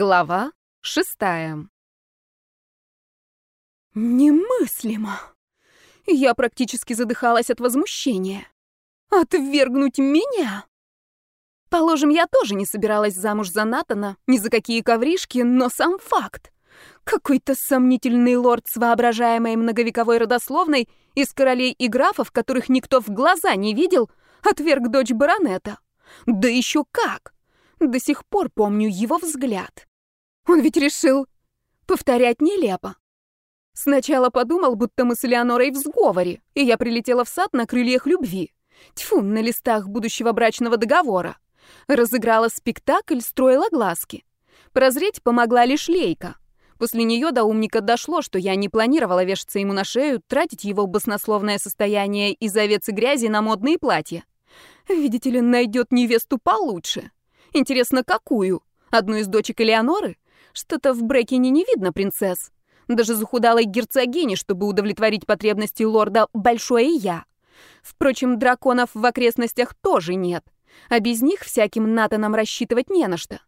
Глава шестая. Немыслимо. Я практически задыхалась от возмущения. Отвергнуть меня? Положим, я тоже не собиралась замуж за Натана, ни за какие ковришки, но сам факт. Какой-то сомнительный лорд с воображаемой многовековой родословной из королей и графов, которых никто в глаза не видел, отверг дочь баронета. Да еще как! До сих пор помню его взгляд. Он ведь решил повторять нелепо. Сначала подумал, будто мы с Леонорой в сговоре, и я прилетела в сад на крыльях любви. Тьфу, на листах будущего брачного договора. Разыграла спектакль, строила глазки. Прозреть помогла лишь Лейка. После нее до умника дошло, что я не планировала вешаться ему на шею, тратить его баснословное состояние из овец и грязи на модные платья. Видите ли, найдет невесту получше. Интересно, какую? Одну из дочек Элеоноры? Что-то в Брекине не видно принцесс. Даже захудалой герцогини, чтобы удовлетворить потребности лорда Большое Я. Впрочем, драконов в окрестностях тоже нет. А без них всяким Натаном рассчитывать не на что.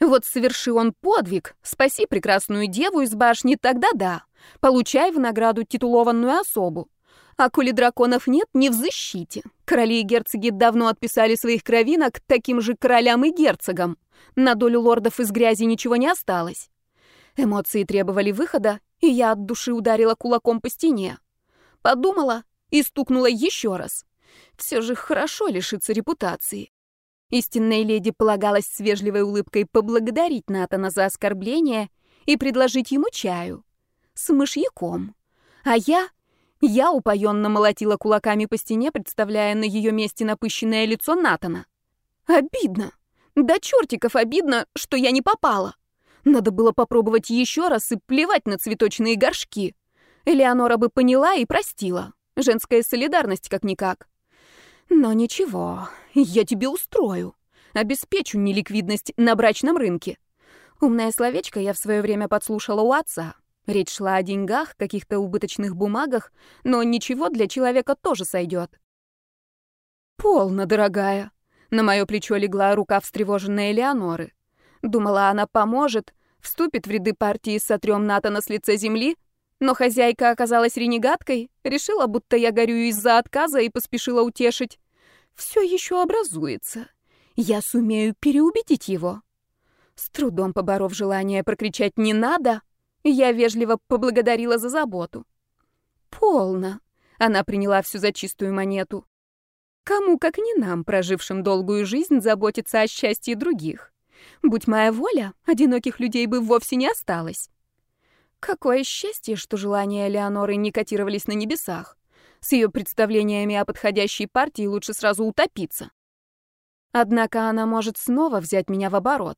Вот соверши он подвиг, спаси прекрасную деву из башни, тогда да. Получай в награду титулованную особу. А коли драконов нет, не в защите. Короли и герцоги давно отписали своих кровинок таким же королям и герцогам. На долю лордов из грязи ничего не осталось. Эмоции требовали выхода, и я от души ударила кулаком по стене. Подумала и стукнула еще раз. Все же хорошо лишиться репутации. Истинной леди полагалось с вежливой улыбкой поблагодарить Натана за оскорбление и предложить ему чаю. С мышьяком. А я я упоенно молотила кулаками по стене, представляя на ее месте напыщенное лицо Натана. Обидно. Да чертиков обидно, что я не попала. Надо было попробовать еще раз и плевать на цветочные горшки. Элеонора бы поняла и простила. Женская солидарность как-никак. Но ничего, я тебе устрою. Обеспечу неликвидность на брачном рынке. Умное словечко я в свое время подслушала у отца. Речь шла о деньгах, каких-то убыточных бумагах, но ничего для человека тоже сойдет. «Полно, дорогая!» На мое плечо легла рука встревоженной Элеоноры. Думала, она поможет, вступит в ряды партии сотрем Натана с лица земли, но хозяйка оказалась ренегаткой, решила, будто я горю из-за отказа и поспешила утешить. Все еще образуется. Я сумею переубедить его. С трудом поборов желание прокричать «не надо», я вежливо поблагодарила за заботу. «Полно!» — она приняла всю за чистую монету. «Кому, как не нам, прожившим долгую жизнь, заботиться о счастье других? Будь моя воля, одиноких людей бы вовсе не осталось». Какое счастье, что желания Леоноры не котировались на небесах. С ее представлениями о подходящей партии лучше сразу утопиться. Однако она может снова взять меня в оборот.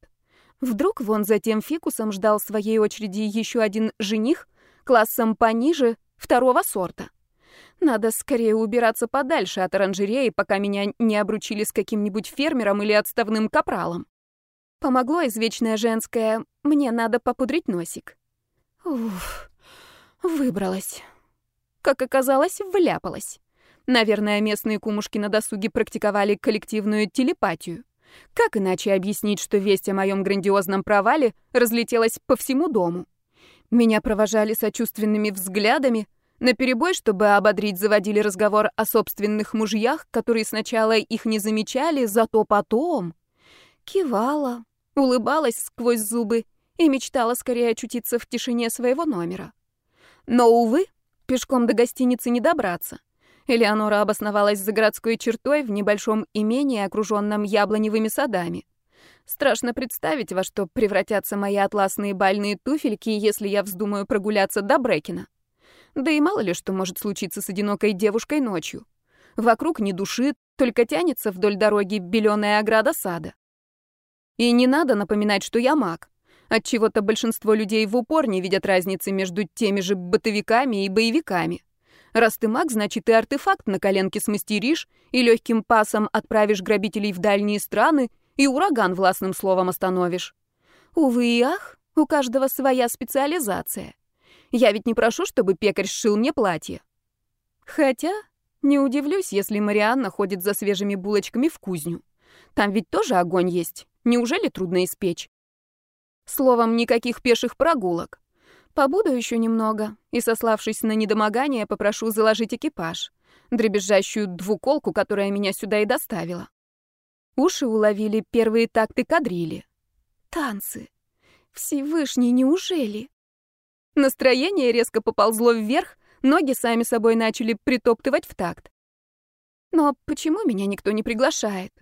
Вдруг вон за тем фикусом ждал своей очереди еще один жених, классом пониже, второго сорта. Надо скорее убираться подальше от оранжереи, пока меня не обручили с каким-нибудь фермером или отставным капралом. Помогло извечное женское «мне надо попудрить носик». Уф, выбралась. Как оказалось, вляпалась. Наверное, местные кумушки на досуге практиковали коллективную телепатию. Как иначе объяснить, что весть о моем грандиозном провале разлетелась по всему дому? Меня провожали сочувственными взглядами, наперебой, чтобы ободрить, заводили разговор о собственных мужьях, которые сначала их не замечали, зато потом... Кивала, улыбалась сквозь зубы и мечтала скорее очутиться в тишине своего номера. Но, увы, пешком до гостиницы не добраться. Элеонора обосновалась за городской чертой в небольшом имении, окруженном яблоневыми садами. Страшно представить, во что превратятся мои атласные бальные туфельки, если я вздумаю прогуляться до Брекина. Да и мало ли что может случиться с одинокой девушкой ночью. Вокруг ни души, только тянется вдоль дороги беленая ограда сада. И не надо напоминать, что я маг. Отчего-то большинство людей в упор не видят разницы между теми же бытовиками и боевиками. Раз ты маг, значит, и артефакт на коленке смастеришь, и легким пасом отправишь грабителей в дальние страны, и ураган властным словом остановишь. Увы и ах, у каждого своя специализация. Я ведь не прошу, чтобы пекарь сшил мне платье. Хотя, не удивлюсь, если Марианна ходит за свежими булочками в кузню. Там ведь тоже огонь есть. Неужели трудно испечь? Словом, никаких пеших прогулок. Побуду еще немного и, сославшись на недомогание, попрошу заложить экипаж, дребезжащую двуколку, которая меня сюда и доставила. Уши уловили первые такты кадрили. Танцы. Всевышний, неужели? Настроение резко поползло вверх, ноги сами собой начали притоптывать в такт. Но почему меня никто не приглашает?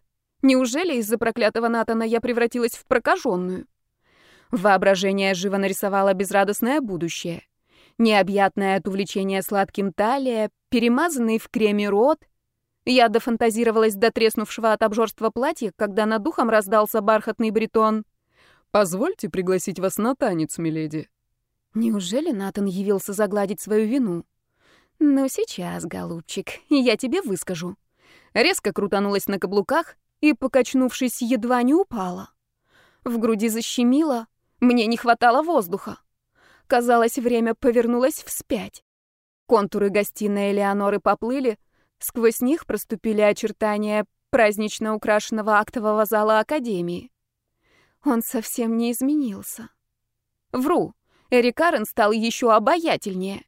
Неужели из-за проклятого Натана я превратилась в прокаженную? Воображение живо нарисовало безрадостное будущее. Необъятное от увлечения сладким талия, перемазанный в креме рот. Я дофантазировалась до треснувшего от обжорства платья, когда над духом раздался бархатный бритон. «Позвольте пригласить вас на танец, миледи». Неужели Натан явился загладить свою вину? «Ну, сейчас, голубчик, я тебе выскажу». Резко крутанулась на каблуках и, покачнувшись, едва не упала. В груди защемило, мне не хватало воздуха. Казалось, время повернулось вспять. Контуры гостиной Элеоноры поплыли, сквозь них проступили очертания празднично украшенного актового зала Академии. Он совсем не изменился. Вру, Эрик Арен стал еще обаятельнее.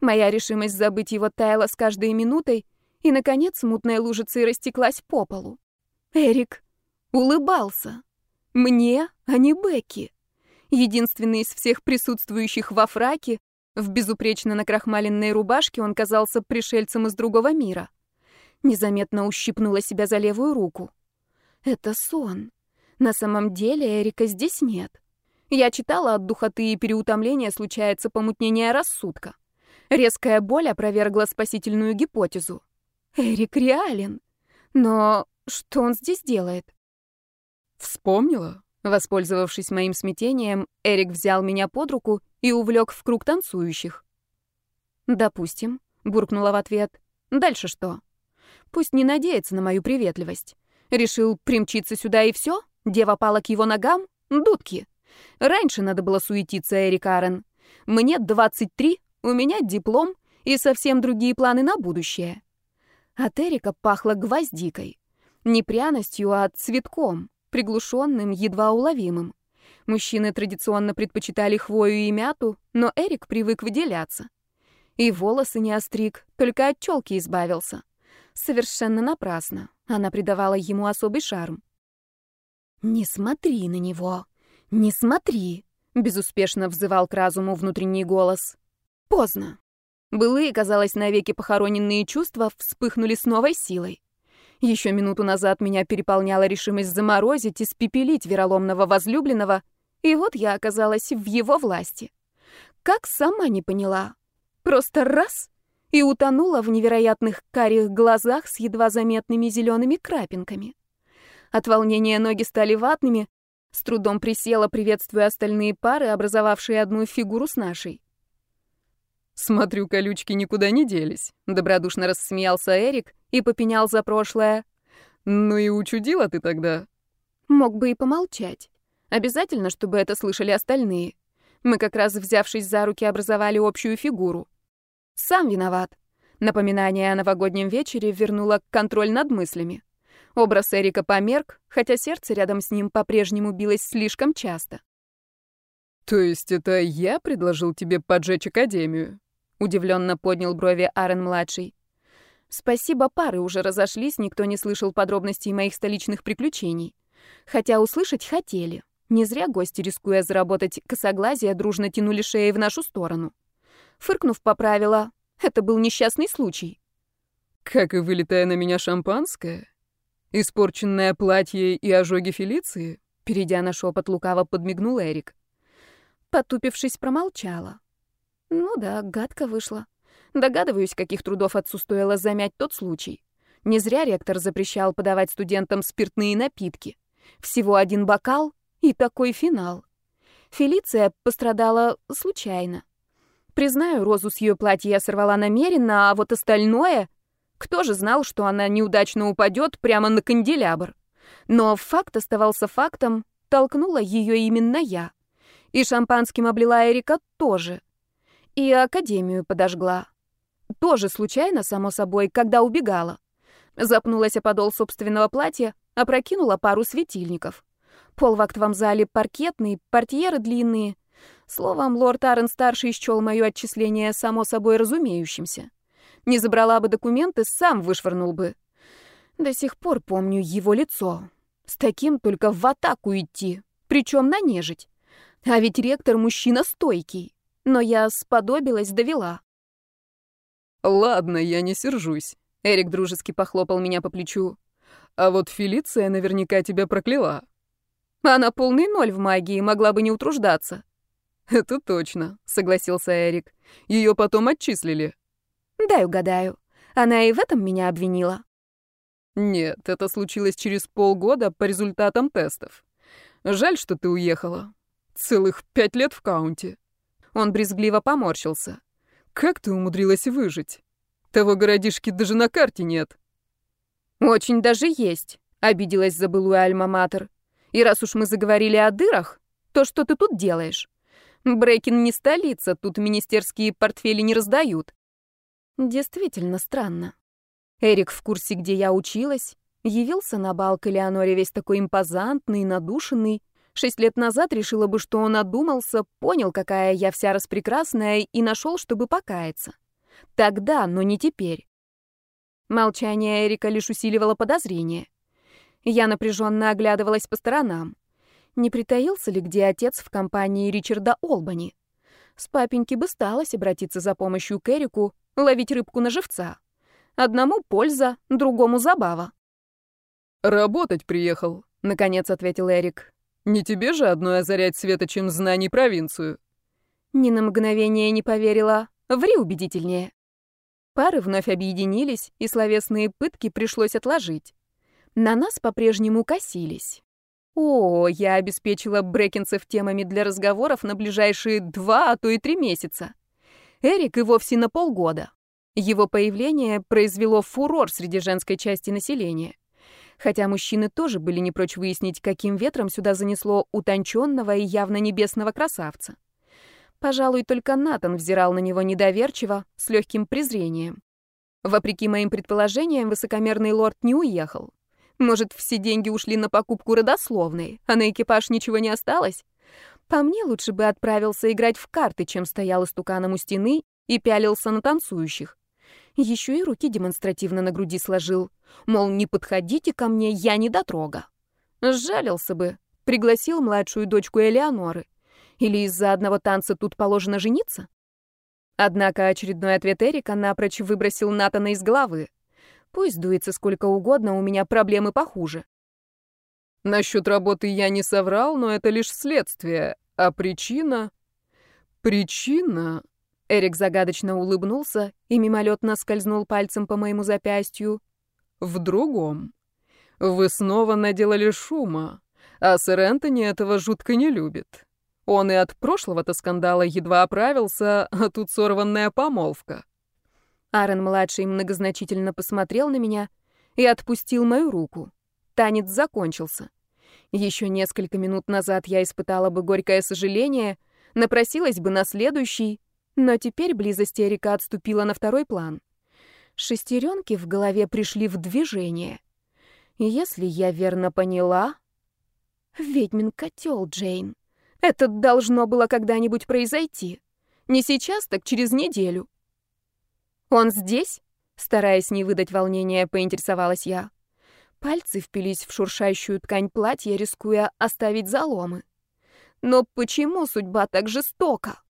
Моя решимость забыть его таяла с каждой минутой, и, наконец, мутная лужица растеклась по полу. Эрик улыбался. Мне, а не Бекки. Единственный из всех присутствующих во фраке, в безупречно накрахмаленной рубашке он казался пришельцем из другого мира. Незаметно ущипнула себя за левую руку. Это сон. На самом деле Эрика здесь нет. Я читала, от духоты и переутомления случается помутнение рассудка. Резкая боль опровергла спасительную гипотезу. Эрик реален. Но что он здесь делает? Вспомнила? Воспользовавшись моим смятением, Эрик взял меня под руку и увлек в круг танцующих. «Допустим», — буркнула в ответ. «Дальше что? Пусть не надеется на мою приветливость. Решил примчиться сюда и все? Дева пала к его ногам? Дудки. Раньше надо было суетиться, Эрик Арен. Мне 23, у меня диплом и совсем другие планы на будущее». От Эрика пахло гвоздикой. Не пряностью, а цветком приглушенным, едва уловимым. Мужчины традиционно предпочитали хвою и мяту, но Эрик привык выделяться. И волосы не остриг, только от челки избавился. Совершенно напрасно. Она придавала ему особый шарм. «Не смотри на него! Не смотри!» — безуспешно взывал к разуму внутренний голос. Поздно. Былые, казалось, навеки похороненные чувства вспыхнули с новой силой. Еще минуту назад меня переполняла решимость заморозить и спепелить вероломного возлюбленного, и вот я оказалась в его власти. Как сама не поняла. Просто раз — и утонула в невероятных карих глазах с едва заметными зелеными крапинками. От волнения ноги стали ватными, с трудом присела, приветствуя остальные пары, образовавшие одну фигуру с нашей. «Смотрю, колючки никуда не делись», — добродушно рассмеялся Эрик и попенял за прошлое. «Ну и учудила ты тогда». Мог бы и помолчать. Обязательно, чтобы это слышали остальные. Мы как раз, взявшись за руки, образовали общую фигуру. Сам виноват. Напоминание о новогоднем вечере вернуло контроль над мыслями. Образ Эрика померк, хотя сердце рядом с ним по-прежнему билось слишком часто. «То есть это я предложил тебе поджечь Академию?» Удивленно поднял брови Арен-младший. Спасибо, пары уже разошлись, никто не слышал подробностей моих столичных приключений. Хотя услышать хотели. Не зря гости, рискуя заработать косоглазие, дружно тянули шеи в нашу сторону. Фыркнув, поправила. Это был несчастный случай. «Как и вылетая на меня шампанское? Испорченное платье и ожоги Фелиции?» Перейдя на шепот, лукаво подмигнул Эрик. Потупившись, промолчала. Ну да, гадко вышло. Догадываюсь, каких трудов отцу стоило замять тот случай. Не зря ректор запрещал подавать студентам спиртные напитки. Всего один бокал и такой финал. Фелиция пострадала случайно. Признаю, розу с ее платья я сорвала намеренно, а вот остальное... Кто же знал, что она неудачно упадет прямо на канделябр? Но факт оставался фактом, толкнула ее именно я. И шампанским облила Эрика тоже. И академию подожгла. Тоже случайно, само собой, когда убегала. Запнулась о подол собственного платья, опрокинула пару светильников. Пол в актовом зале паркетный, портьеры длинные. Словом, лорд Арен-старший счел мое отчисление само собой разумеющимся. Не забрала бы документы, сам вышвырнул бы. До сих пор помню его лицо. С таким только в атаку идти, причем на нежить. А ведь ректор мужчина стойкий. Но я сподобилась, довела. «Ладно, я не сержусь», — Эрик дружески похлопал меня по плечу. «А вот Фелиция наверняка тебя прокляла». Она полный ноль в магии, могла бы не утруждаться. «Это точно», — согласился Эрик. Ее потом отчислили. Дай угадаю. Она и в этом меня обвинила. Нет, это случилось через полгода по результатам тестов. Жаль, что ты уехала. Целых пять лет в каунте. Он брезгливо поморщился. Как ты умудрилась выжить? Того городишки даже на карте нет. Очень даже есть, обиделась за былую альма-матер. И раз уж мы заговорили о дырах, то что ты тут делаешь? Брейкин не столица, тут министерские портфели не раздают. Действительно странно. Эрик в курсе, где я училась, явился на бал к Элеоноре весь такой импозантный, надушенный. Шесть лет назад решила бы, что он одумался, понял, какая я вся распрекрасная, и нашел, чтобы покаяться. Тогда, но не теперь. Молчание Эрика лишь усиливало подозрение. Я напряженно оглядывалась по сторонам. Не притаился ли где отец в компании Ричарда Олбани? С папеньки бы сталось обратиться за помощью к Эрику, ловить рыбку на живца. Одному польза, другому забава. «Работать приехал», — наконец ответил Эрик. «Не тебе же одной озарять светочем знаний провинцию». Ни на мгновение не поверила. Ври убедительнее. Пары вновь объединились, и словесные пытки пришлось отложить. На нас по-прежнему косились. О, я обеспечила брекинцев темами для разговоров на ближайшие два, а то и три месяца. Эрик и вовсе на полгода. Его появление произвело фурор среди женской части населения. Хотя мужчины тоже были не прочь выяснить, каким ветром сюда занесло утонченного и явно небесного красавца. Пожалуй, только Натан взирал на него недоверчиво, с легким презрением. Вопреки моим предположениям, высокомерный лорд не уехал. Может, все деньги ушли на покупку родословной, а на экипаж ничего не осталось? По мне лучше бы отправился играть в карты, чем стоял истуканом у стены и пялился на танцующих. Еще и руки демонстративно на груди сложил. Мол, не подходите ко мне, я не дотрога. Сжалился бы, пригласил младшую дочку Элеоноры. Или из-за одного танца тут положено жениться? Однако очередной ответ Эрика напрочь выбросил Натана из головы. Пусть дуется сколько угодно, у меня проблемы похуже. Насчет работы я не соврал, но это лишь следствие. А причина... Причина... Эрик загадочно улыбнулся и мимолетно скользнул пальцем по моему запястью. В другом. Вы снова наделали шума, а сэр Энтони этого жутко не любит. Он и от прошлого-то скандала едва оправился, а тут сорванная помолвка. Аарон-младший многозначительно посмотрел на меня и отпустил мою руку. Танец закончился. Еще несколько минут назад я испытала бы горькое сожаление, напросилась бы на следующий, но теперь близость Эрика отступила на второй план. Шестеренки в голове пришли в движение. Если я верно поняла... Ведьмин котел, Джейн. Это должно было когда-нибудь произойти. Не сейчас, так через неделю. «Он здесь?» Стараясь не выдать волнения, поинтересовалась я. Пальцы впились в шуршающую ткань платья, рискуя оставить заломы. Но почему судьба так жестока?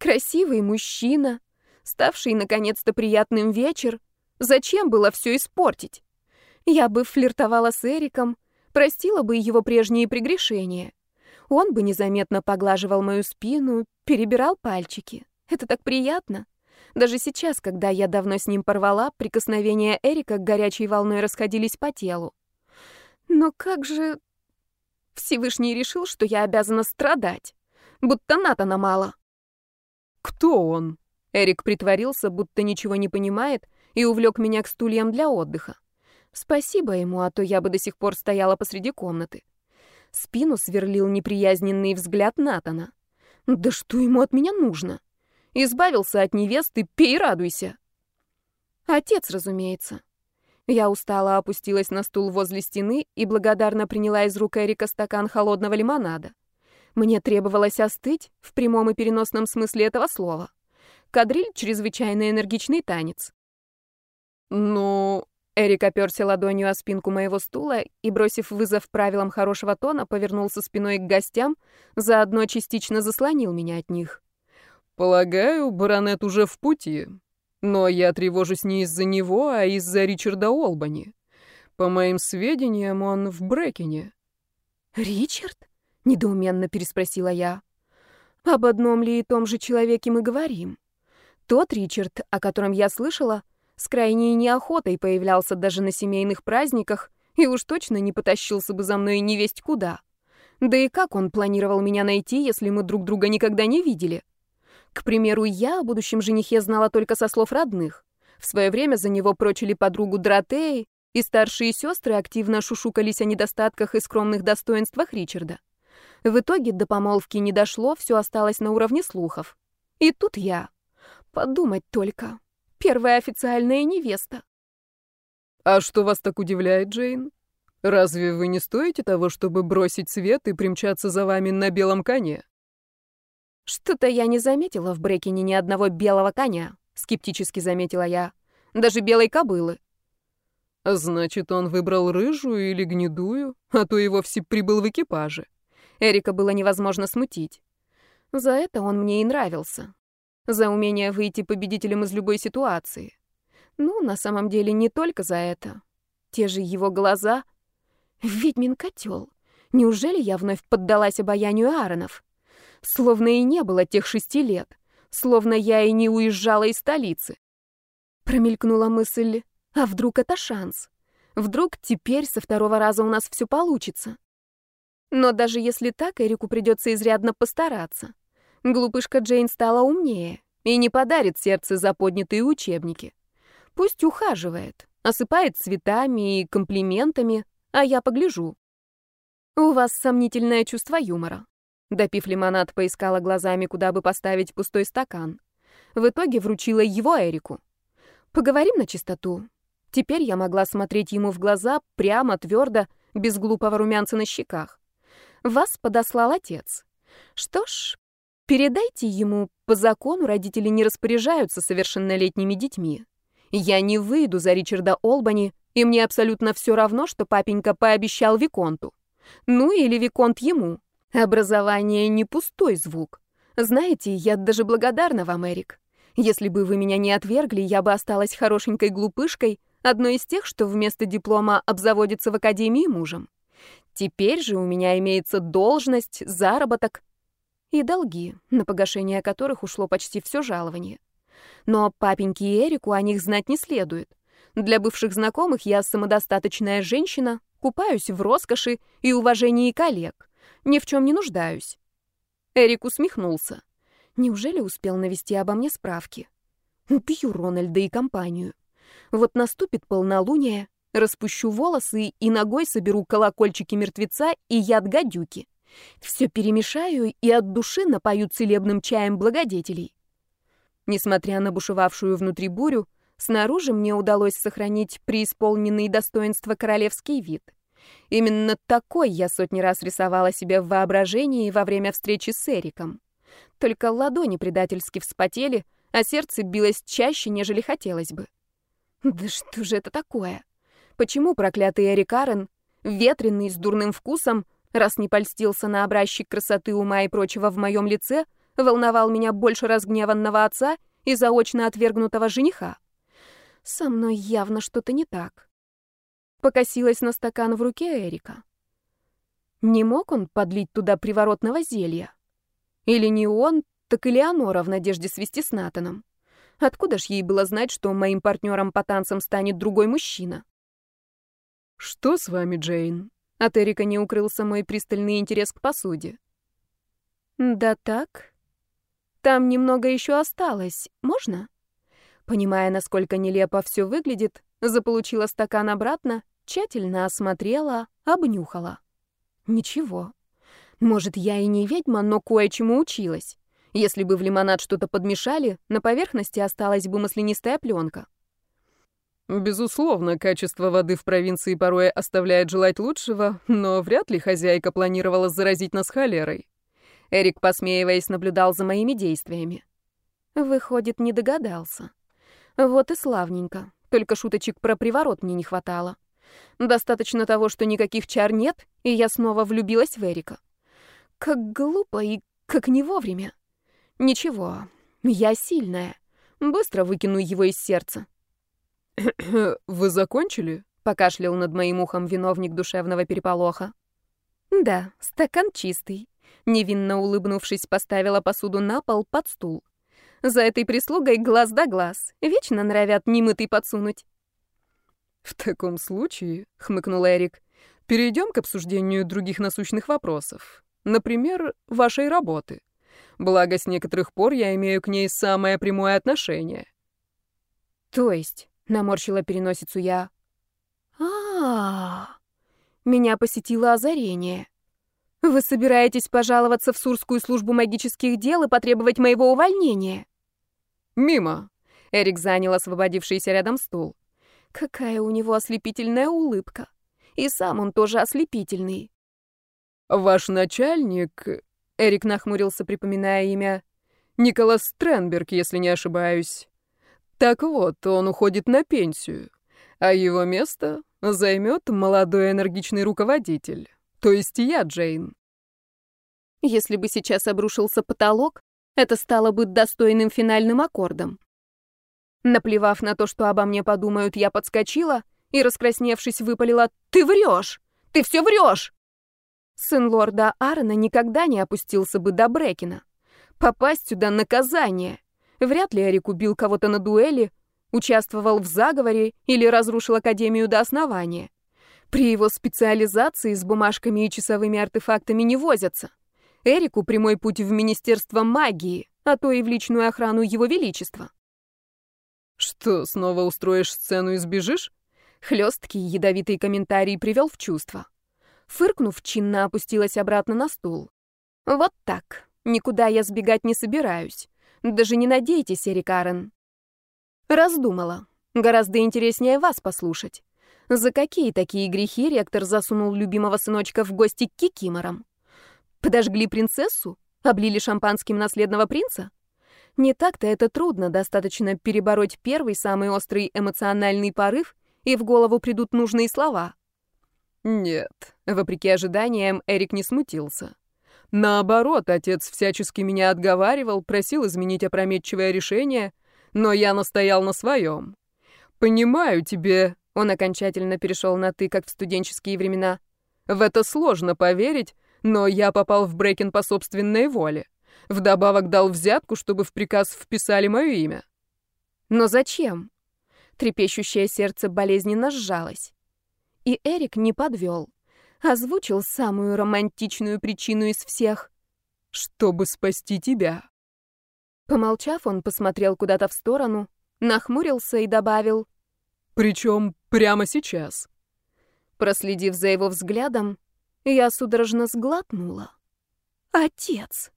Красивый мужчина, ставший наконец-то приятным вечер. Зачем было все испортить? Я бы флиртовала с Эриком, простила бы его прежние прегрешения. Он бы незаметно поглаживал мою спину, перебирал пальчики. Это так приятно. Даже сейчас, когда я давно с ним порвала, прикосновения Эрика горячей волной расходились по телу. Но как же... Всевышний решил, что я обязана страдать. Будто Натана мало. «Кто он?» Эрик притворился, будто ничего не понимает, и увлек меня к стульям для отдыха. Спасибо ему, а то я бы до сих пор стояла посреди комнаты. Спину сверлил неприязненный взгляд Натана. Да что ему от меня нужно? Избавился от невесты, пей радуйся. Отец, разумеется. Я устало опустилась на стул возле стены и благодарно приняла из рук Эрика стакан холодного лимонада. Мне требовалось остыть в прямом и переносном смысле этого слова. Кадриль — чрезвычайно энергичный танец. «Ну...» Эрик оперся ладонью о спинку моего стула и, бросив вызов правилам хорошего тона, повернулся спиной к гостям, заодно частично заслонил меня от них. «Полагаю, баронет уже в пути. Но я тревожусь не из-за него, а из-за Ричарда Олбани. По моим сведениям, он в Брекене». «Ричард?» — недоуменно переспросила я. «Об одном ли и том же человеке мы говорим? Тот Ричард, о котором я слышала, с крайней неохотой появлялся даже на семейных праздниках и уж точно не потащился бы за мной невесть куда. Да и как он планировал меня найти, если мы друг друга никогда не видели?» К примеру, я о будущем женихе знала только со слов родных. В свое время за него прочили подругу Дратеи, и старшие сестры активно шушукались о недостатках и скромных достоинствах Ричарда. В итоге до помолвки не дошло, все осталось на уровне слухов. И тут я. Подумать только. Первая официальная невеста. «А что вас так удивляет, Джейн? Разве вы не стоите того, чтобы бросить свет и примчаться за вами на белом коне?» «Что-то я не заметила в Брекине ни одного белого коня», — скептически заметила я. «Даже белой кобылы». «Значит, он выбрал рыжую или гнедую, а то и вовсе прибыл в экипаже». Эрика было невозможно смутить. За это он мне и нравился. За умение выйти победителем из любой ситуации. Ну, на самом деле, не только за это. Те же его глаза. Ведьмин котел. Неужели я вновь поддалась обаянию Ааронов? Словно и не было тех шести лет. Словно я и не уезжала из столицы. Промелькнула мысль, а вдруг это шанс? Вдруг теперь со второго раза у нас все получится? Но даже если так, Эрику придется изрядно постараться. Глупышка Джейн стала умнее и не подарит сердце за поднятые учебники. Пусть ухаживает, осыпает цветами и комплиментами, а я погляжу. У вас сомнительное чувство юмора. Допив лимонад, поискала глазами, куда бы поставить пустой стакан. В итоге вручила его Эрику. Поговорим на чистоту. Теперь я могла смотреть ему в глаза прямо, твердо, без глупого румянца на щеках. Вас подослал отец. Что ж, передайте ему, по закону родители не распоряжаются совершеннолетними детьми. Я не выйду за Ричарда Олбани, и мне абсолютно все равно, что папенька пообещал Виконту. Ну или Виконт ему. Образование не пустой звук. Знаете, я даже благодарна вам, Эрик. Если бы вы меня не отвергли, я бы осталась хорошенькой глупышкой, одной из тех, что вместо диплома обзаводится в академии мужем. Теперь же у меня имеется должность, заработок и долги, на погашение которых ушло почти все жалование. Но папеньке и Эрику о них знать не следует. Для бывших знакомых я самодостаточная женщина, купаюсь в роскоши и уважении коллег. Ни в чем не нуждаюсь. Эрик усмехнулся. Неужели успел навести обо мне справки? Убью Рональда и компанию. Вот наступит полнолуние, распущу волосы и ногой соберу колокольчики мертвеца и яд гадюки. Все перемешаю и от души напою целебным чаем благодетелей. Несмотря на бушевавшую внутри бурю, снаружи мне удалось сохранить преисполненный достоинства королевский вид — Именно такой я сотни раз рисовала себе в воображении во время встречи с Эриком. Только ладони предательски вспотели, а сердце билось чаще, нежели хотелось бы. Да что же это такое? Почему проклятый Эрик Арен, ветреный, с дурным вкусом, раз не польстился на образчик красоты ума и прочего в моем лице, волновал меня больше разгневанного отца и заочно отвергнутого жениха? Со мной явно что-то не так. Покосилась на стакан в руке Эрика. Не мог он подлить туда приворотного зелья? Или не он, так и Леонора в надежде свести с Натаном? Откуда ж ей было знать, что моим партнером по танцам станет другой мужчина? «Что с вами, Джейн?» От Эрика не укрылся мой пристальный интерес к посуде. «Да так. Там немного еще осталось. Можно?» Понимая, насколько нелепо все выглядит, заполучила стакан обратно Тщательно осмотрела, обнюхала. Ничего. Может, я и не ведьма, но кое-чему училась. Если бы в лимонад что-то подмешали, на поверхности осталась бы маслянистая пленка. Безусловно, качество воды в провинции порой оставляет желать лучшего, но вряд ли хозяйка планировала заразить нас холерой. Эрик, посмеиваясь, наблюдал за моими действиями. Выходит, не догадался. Вот и славненько. Только шуточек про приворот мне не хватало. Достаточно того, что никаких чар нет, и я снова влюбилась в Эрика. Как глупо и как не вовремя. Ничего, я сильная. Быстро выкину его из сердца. «Вы закончили?» — покашлял над моим ухом виновник душевного переполоха. «Да, стакан чистый». Невинно улыбнувшись, поставила посуду на пол под стул. За этой прислугой глаз да глаз. Вечно норовят немытый подсунуть. «В таком случае», — хмыкнул Эрик, — «перейдем к обсуждению других насущных вопросов. Например, вашей работы. Благо, с некоторых пор я имею к ней самое прямое отношение». «То есть?» Наморщила переносицу я. а, -а, -а Меня посетило озарение. Вы собираетесь пожаловаться в Сурскую службу магических дел и потребовать моего увольнения? Мимо. Эрик занял освободившийся рядом стул. Какая у него ослепительная улыбка. И сам он тоже ослепительный. Ваш начальник, Эрик нахмурился, припоминая имя, Николас Стренберг, если не ошибаюсь. Так вот, он уходит на пенсию, а его место займет молодой энергичный руководитель, то есть я, Джейн. Если бы сейчас обрушился потолок, это стало бы достойным финальным аккордом. Наплевав на то, что обо мне подумают, я подскочила и, раскрасневшись, выпалила «Ты врешь! Ты все врешь!» Сын лорда Аарона никогда не опустился бы до Брекина. Попасть сюда — наказание. Вряд ли Эрик убил кого-то на дуэли, участвовал в заговоре или разрушил Академию до основания. При его специализации с бумажками и часовыми артефактами не возятся. Эрику прямой путь в Министерство магии, а то и в личную охрану Его Величества. «Что, снова устроишь сцену и сбежишь?» Хлесткий, ядовитый комментарий привел в чувство. Фыркнув, чинно опустилась обратно на стул. «Вот так. Никуда я сбегать не собираюсь. Даже не надейтесь, Эрик Арен. Раздумала. Гораздо интереснее вас послушать. За какие такие грехи ректор засунул любимого сыночка в гости к кикиморам? Подожгли принцессу? Облили шампанским наследного принца? Не так-то это трудно, достаточно перебороть первый, самый острый эмоциональный порыв, и в голову придут нужные слова. Нет, вопреки ожиданиям, Эрик не смутился. Наоборот, отец всячески меня отговаривал, просил изменить опрометчивое решение, но я настоял на своем. Понимаю тебе, он окончательно перешел на «ты», как в студенческие времена. В это сложно поверить, но я попал в Брейкин по собственной воле. Вдобавок дал взятку, чтобы в приказ вписали мое имя. Но зачем? Трепещущее сердце болезненно сжалось. И Эрик не подвел озвучил самую романтичную причину из всех. «Чтобы спасти тебя». Помолчав, он посмотрел куда-то в сторону, нахмурился и добавил. «Причем прямо сейчас». Проследив за его взглядом, я судорожно сглотнула. «Отец!»